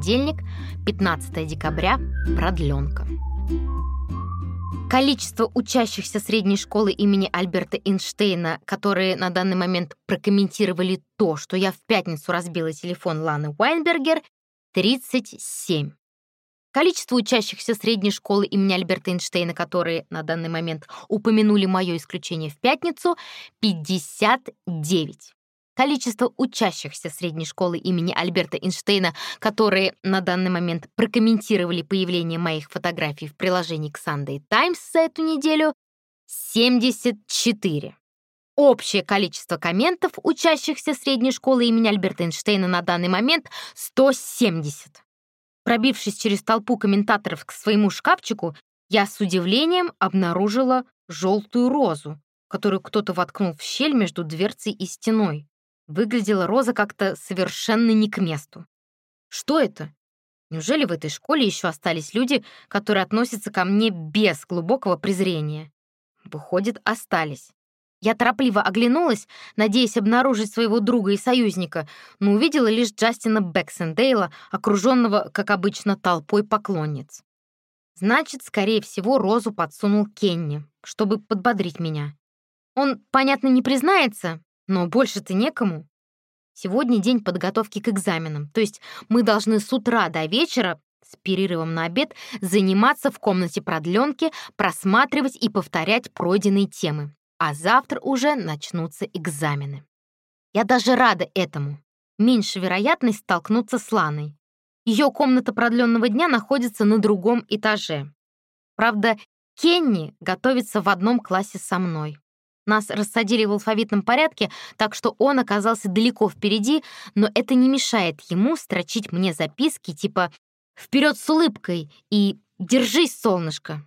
Понедельник, 15 декабря, продленка. Количество учащихся средней школы имени Альберта Эйнштейна, которые на данный момент прокомментировали то, что я в пятницу разбила телефон Ланы Уайнбергер, 37. Количество учащихся средней школы имени Альберта Эйнштейна, которые на данный момент упомянули мое исключение в пятницу, 59. Количество учащихся средней школы имени Альберта Эйнштейна, которые на данный момент прокомментировали появление моих фотографий в приложении к Sunday Times за эту неделю, 74. Общее количество комментов учащихся средней школы имени Альберта Эйнштейна на данный момент 170. Пробившись через толпу комментаторов к своему шкафчику, я с удивлением обнаружила желтую розу, которую кто-то воткнул в щель между дверцей и стеной. Выглядела роза как-то совершенно не к месту. Что это? Неужели в этой школе еще остались люди, которые относятся ко мне без глубокого презрения? Выходит, остались. Я торопливо оглянулась, надеясь обнаружить своего друга и союзника, но увидела лишь Джастина Бэксендейла, окруженного, как обычно, толпой поклонниц. Значит, скорее всего, Розу подсунул Кенни, чтобы подбодрить меня. Он, понятно, не признается, но больше-то некому. Сегодня день подготовки к экзаменам, то есть мы должны с утра до вечера с перерывом на обед заниматься в комнате продленки, просматривать и повторять пройденные темы. А завтра уже начнутся экзамены. Я даже рада этому. Меньше вероятность столкнуться с Ланой. Ее комната продленного дня находится на другом этаже. Правда, Кенни готовится в одном классе со мной. Нас рассадили в алфавитном порядке, так что он оказался далеко впереди, но это не мешает ему строчить мне записки типа «Вперед с улыбкой» и «Держись, солнышко».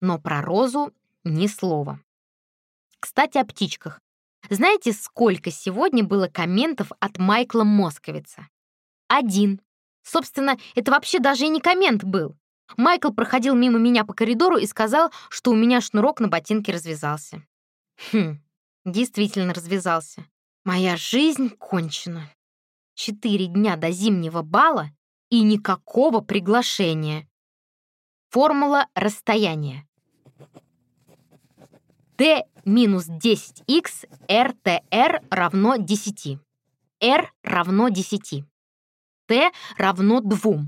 Но про розу ни слова. Кстати, о птичках. Знаете, сколько сегодня было комментов от Майкла Московица? Один. Собственно, это вообще даже и не коммент был. Майкл проходил мимо меня по коридору и сказал, что у меня шнурок на ботинке развязался. Хм, действительно развязался. Моя жизнь кончена. Четыре дня до зимнего бала и никакого приглашения. Формула расстояния. T минус 10x RTR равно 10. R равно 10. T равно 2.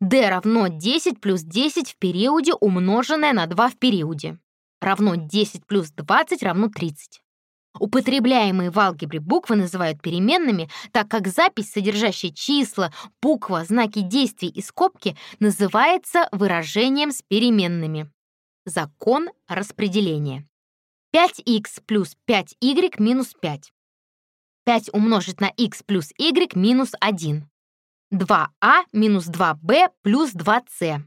D равно 10 плюс 10 в периоде, умноженное на 2 в периоде равно 10 плюс 20 равно 30. Употребляемые в алгебре буквы называют переменными, так как запись, содержащая числа, буква, знаки действий и скобки, называется выражением с переменными. Закон распределения. 5х плюс 5y минус 5. 5 умножить на х плюс y минус 1. 2а минус 2b плюс 2c.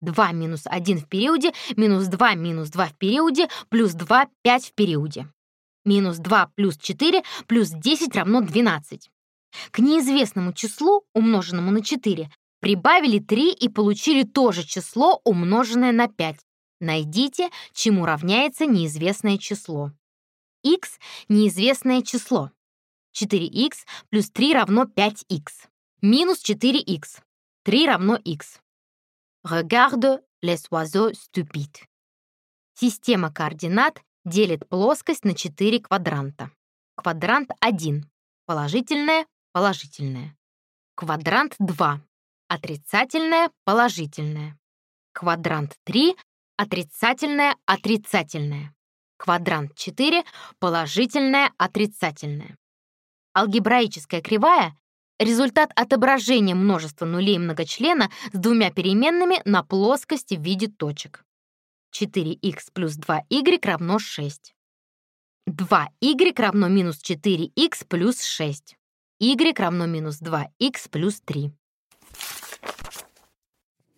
2 минус 1 в периоде, минус 2 минус 2 в периоде, плюс 2, 5 в периоде. Минус 2 плюс 4 плюс 10 равно 12. К неизвестному числу, умноженному на 4, прибавили 3 и получили то же число, умноженное на 5. Найдите, чему равняется неизвестное число. x — неизвестное число. 4x плюс 3 равно 5x. Минус 4x. 3 равно x. Regarde les oiseaux stupides. Система координат делит плоскость на 4 квадранта. Квадрант 1 — положительное, положительное. Квадрант 2 — отрицательное, положительное. Квадрант 3 — отрицательное, отрицательное. Квадрант 4 — положительное, отрицательное. Алгебраическая кривая Результат отображения множества нулей многочлена с двумя переменными на плоскости в виде точек. 4х плюс 2y равно 6. 2y равно минус 4х плюс 6. y равно минус 2х плюс 3.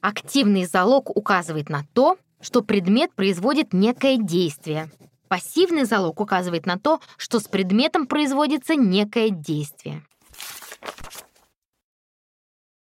Активный залог указывает на то, что предмет производит некое действие. Пассивный залог указывает на то, что с предметом производится некое действие.